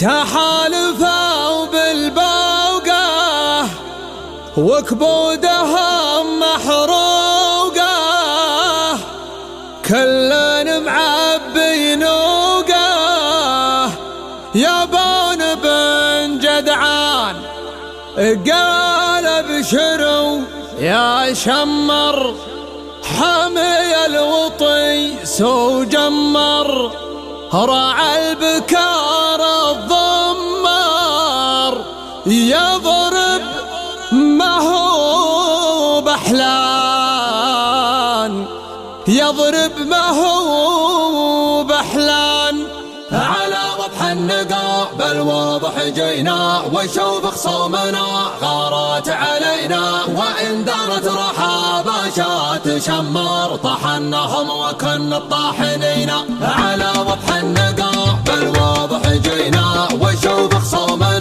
تحالفوا بالبوقة وكبودهم محروقة؟ كل معبي نوقة. يبون بن جدعان قال ابشروا يا شمر. حمي الوطيس وجمر راعى البكار الضمار يضرب ما هو بحلان على وضح النقا بل واضح جينا وشوف خصومنا غارت علينا وإن دارت رحابة شات شمر طحنهم وكن الطاحنين على وضح النقا بل واضح جينا وشوف خصومنا